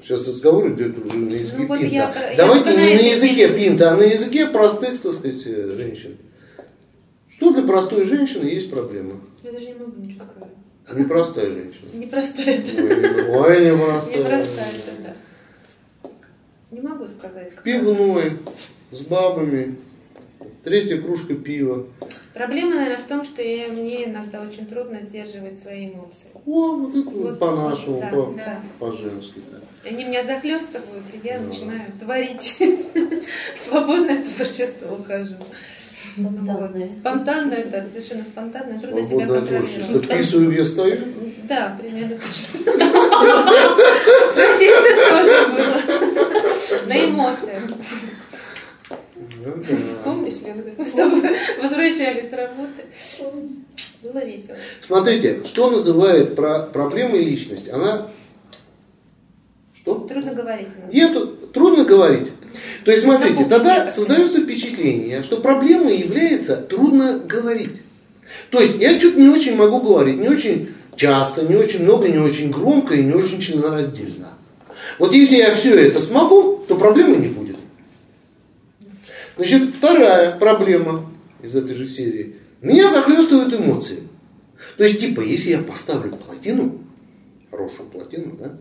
сейчас разговор идет уже на языке Ну, вот пинта. я я Давайте на не на языке теме. пинта, а на языке простых, так сказать, э, женщин. Что для простой женщины есть проблема? Я даже не могу ничего сказать. Непростая женщина. Непростая это. Ой, непростая. Непростая это, да. Не могу сказать. Пивной, с бабами, третья кружка пива. Проблема, наверное, в том, что я, мне иногда очень трудно сдерживать свои эмоции. О, вот это вот Вот, по-нашему, да, по- да. по-женски. да. Они меня захлестывают, и я Да. начинаю творить. В Свободное творчество ухожу. Спонтанное. Вот. Спонтанное, да, совершенно спонтанное. Трудно себя контролировать. Писаю, где стою. Да, примерно. Кстати, это тоже было. На эмоциях. Ну с тобой возвращались с работы? Было весело. Смотрите, что называет про проблемой личность? Она что? Трудно говорить. у нас. И это трудно говорить. То есть, смотрите, Напомните, тогда создается впечатление, что проблемой является трудно говорить. То есть, я что-то не очень могу говорить, не очень часто, не очень много, не очень громко и не очень членораздельно. Вот если я все это смогу, то проблемы не будет. Значит, вторая проблема из этой же серии. Меня захлестывают эмоции. То есть, типа, если я поставлю плотину, хорошую плотину, да,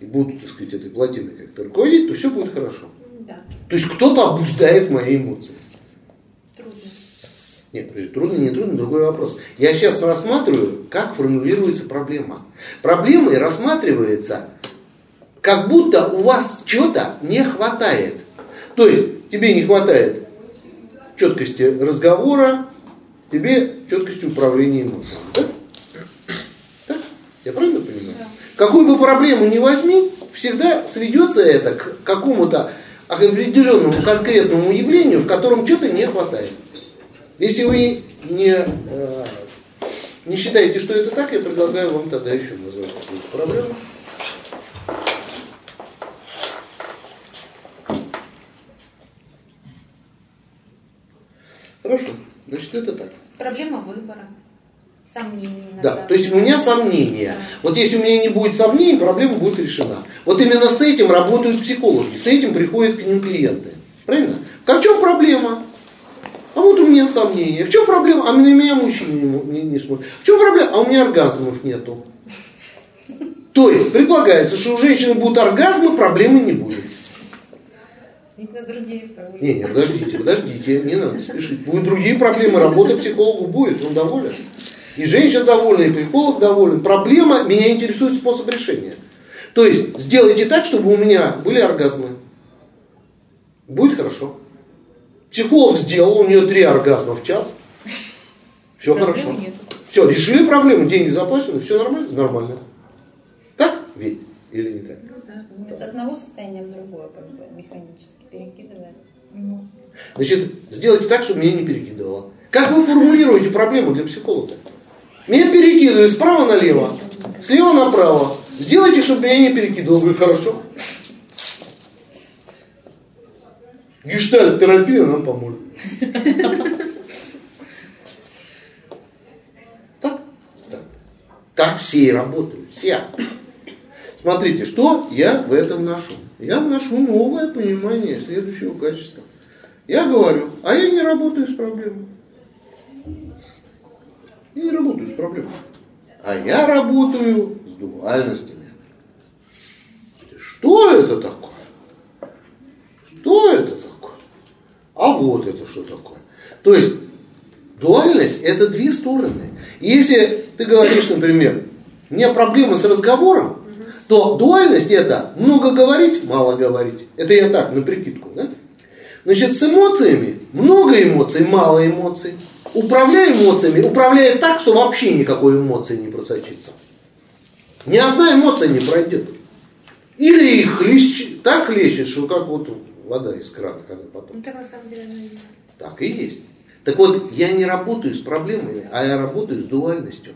и буду, так сказать, этой плотиной как-то руководить, то все будет хорошо. Да, То есть кто-то обуздает мои эмоции. трудно. Нет, подожди, трудно, не трудно, другой вопрос. Я сейчас рассматриваю, как формулируется проблема. Проблемой рассматривается, как будто у вас чего-то не хватает. То есть, тебе не хватает четкости разговора, тебе четкости управления эмоциями. Да? Так? Я правильно понимаю? Какую бы проблему ни возьми, всегда сведется это к какому-то определенному конкретному явлению, в котором что-то не хватает. Если вы не, э, не считаете, что это так, я предлагаю вам тогда еще назвать какую-то проблему. Хорошо, значит это так. Проблема выбора. Сомнения иногда. Да, то есть у меня сомнения. Вот если у меня не будет сомнений, проблема будет решена. Вот именно с этим работают психологи, с этим приходят к ним клиенты. Правильно? В чем проблема? А вот у меня сомнения. В чем проблема? А на меня мужчина не, не, не смотрит. В чем проблема? А у меня оргазмов нету. То есть предполагается, что у женщины будут оргазмы, проблемы не будет. На другие проблемы. Не, не, подождите, подождите, не надо спешить. Будут другие проблемы, работа психологу будет, он доволен. И женщина довольна, и психолог доволен. Проблема, меня интересует способ решения. То есть, сделайте так, чтобы у меня были оргазмы. Будет хорошо. Психолог сделал, у нее три оргазма в час. Все Проблемы хорошо. нету. Все, решили проблему, деньги заплачены, все нормально? Нормально. Так ведь? Или не так? Да. С одного состояния в другое, как бы, механически перекидывая. Ну, Значит, сделайте так, чтобы меня не перекидывало. Как вы формулируете проблему для психолога? Меня перекидывают справа налево, слева направо. Сделайте, чтобы меня не перекидывало. Говорю, хорошо. Гештальт-терапия нам поможет. Так? Так. Так все и работают. Все. Смотрите, что я в этом вношу? Я вношу новое понимание следующего качества. Я говорю, а я не работаю с проблемой. Я не работаю с проблемой. А я работаю с дуальностями. Что это такое? Что это такое? А вот это что такое? То есть дуальность это две стороны. Если ты говоришь, например, у меня проблемы с разговором, то дуальность это много говорить, мало говорить. Это я так, на прикидку. Да? Значит, с эмоциями много эмоций, мало эмоций. Управляй эмоциями, управляй так, что вообще никакой эмоции не просочится. Ни одна эмоция не пройдет. Или их хлещ- так хлещет, что как вот вода из крана, когда потом. ну так на самом деле оно и есть. Так и есть. Так вот, я не работаю с проблемами, а я работаю с дуальностью.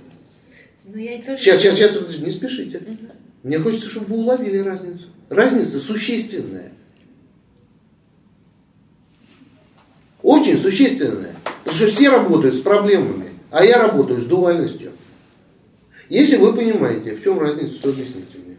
Но я и тоже... Сейчас, сейчас, сейчас, не спешите. Мне хочется, чтобы вы уловили разницу. Разница существенная. Очень существенная. Потому что все работают с проблемами, а я работаю с дуальностью. Если вы понимаете, в чем разница, то объясните мне.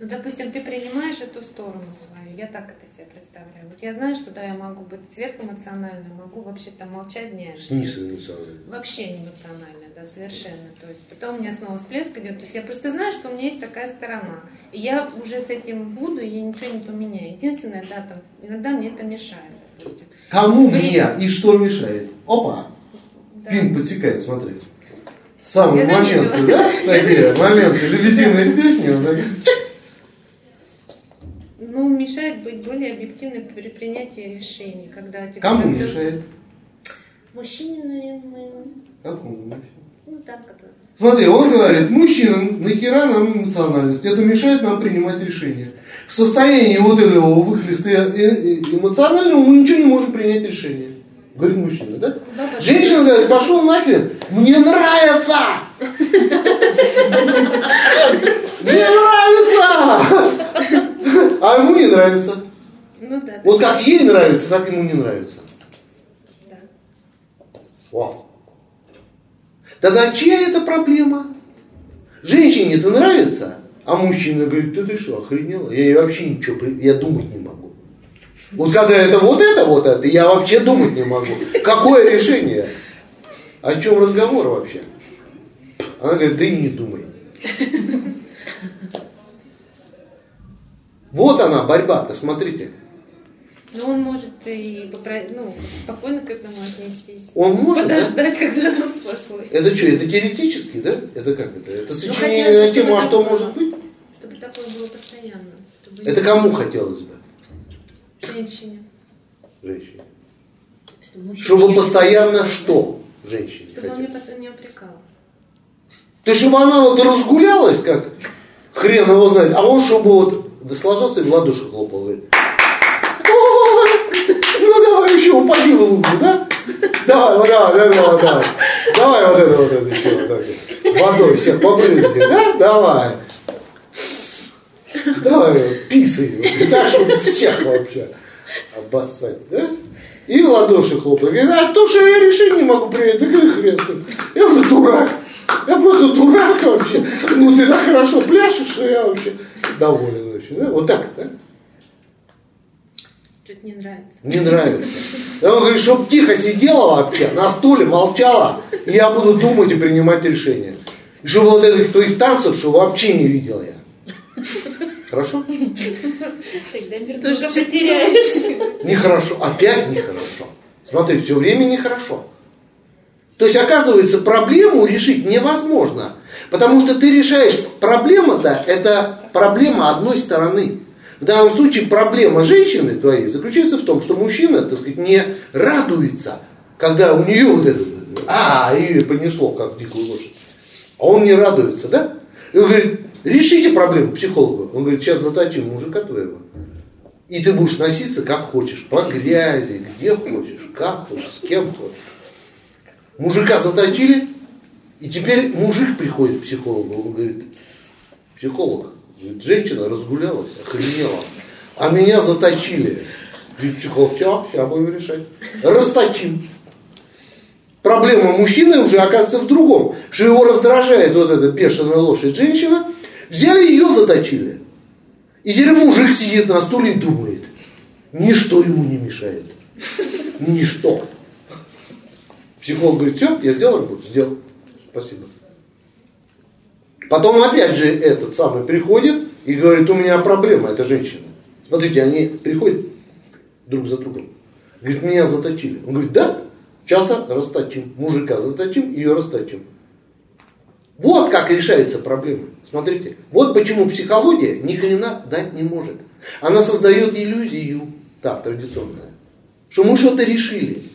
Ну, допустим, ты принимаешь эту сторону свою, я так это себе представляю. Вот я знаю, что да, я могу быть сверхэмоциональной, могу вообще там молчать днями. Снизу эмоционально. Вообще не эмоционально, да, совершенно. То есть потом у меня снова всплеск идет. То есть я просто знаю, что у меня есть такая сторона. И я уже с этим буду, и я ничего не поменяю. Единственное, да, там, иногда мне это мешает, допустим. Кому Время. мне и что мешает? Опа! Да. Пин потекает, смотри. В самый Я момент, да? Такие моменты, лебединые песни, он так. Ну, мешает быть более объективной при принятии решений, когда тебе Кому говорят, мешает? Мужчине, наверное, Какому мешает? ну так это. Смотри, он говорит, мужчинам, нахера нам эмоциональность? Это мешает нам принимать решения. В состоянии вот этого выхлеста э- э- эмоционального мы ничего не можем принять решение. Говорит мужчина, да? Женщина говорит, пошел нахрен, мне нравится! Мне нравится! А ему не нравится. Ну да, Вот как ей нравится, так ему не нравится. да. Вау. Тогда чья это проблема? Женщине это нравится, а мужчина говорит, да ты что, охренела? Я вообще ничего, я думать не могу. Вот когда это вот это, вот это, я вообще думать не могу. Какое решение? О чем разговор вообще? Она говорит, да и не думай. Вот она, борьба-то, смотрите. Но он может и попра- ну, спокойно к этому отнестись. Он может, да? Подождать, когда он успокоится. Это что, это теоретически, да? Это как это? Это сочинение хотелось бы, на тему, а что было. может быть? Чтобы такое было постоянно. Чтобы Это кому хотелось бы? Женщине. Женщине. Чтобы Чтобы не- постоянно что женщине Чтобы он мне хотелось? потом не упрекал. То есть, чтобы она вот разгулялась, как хрен его знает, а он чтобы вот да сложился и в ладоши хлопал. Говорит, «Ой, ну давай еще упади в луку, да? Давай, вот давай, давай, давай, давай. Вот это, вот это еще вот вот. Водой всех побрызгай, да? Давай. Давай, писай. Так, чтобы всех вообще обоссать, да? И в ладоши хлопает. Говорит, а то, что я решение не могу принять, да хрен. Я уже дурак. Я просто дурак вообще. Ну ты так хорошо пляшешь, что я вообще доволен очень. Да? Вот так, да? Что-то не нравится. Не нравится. И он говорит, чтоб тихо сидела вообще, на стуле, молчала, и я буду думать и принимать решения. И чтобы вот этих твоих танцев, что вообще не видел я. Хорошо? Тогда мир Тоже потеряет. Нехорошо. Опять нехорошо. Смотри, все время нехорошо. То есть, оказывается, проблему решить невозможно. Потому что ты решаешь, проблема-то, это проблема одной стороны. В данном случае проблема женщины твоей заключается в том, что мужчина, так сказать, не радуется, когда у нее вот это, а, ее понесло, как дикую лошадь. А он не радуется, да? И он говорит, решите проблему психологу. Он говорит, сейчас заточим мужика твоего. И ты будешь носиться как хочешь, по грязи, где хочешь, как хочешь, с кем хочешь. Мужика заточили, и теперь мужик приходит к психологу, он говорит, психолог, говорит, женщина разгулялась, охренела, а меня заточили. Говорит, психолог, все, сейчас будем решать. Расточим. Проблема мужчины уже оказывается в другом, что его раздражает вот эта бешеная лошадь женщина, взяли ее заточили. И теперь мужик сидит на стуле и думает, ничто ему не мешает. Ничто. Психолог говорит, все, я сделал работу, сделал. Спасибо. Потом опять же этот самый приходит и говорит, у меня проблема, это женщина. Смотрите, они приходят друг за другом. Говорит, меня заточили. Он говорит, да, часа расточим. Мужика заточим, ее расточим. Вот как решается проблема. Смотрите, вот почему психология ни хрена дать не может. Она создает иллюзию, так, традиционная, что мы что-то решили.